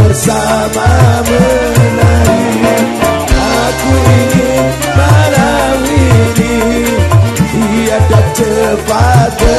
bersama menari. Aku ingin malam ini Tiada cepat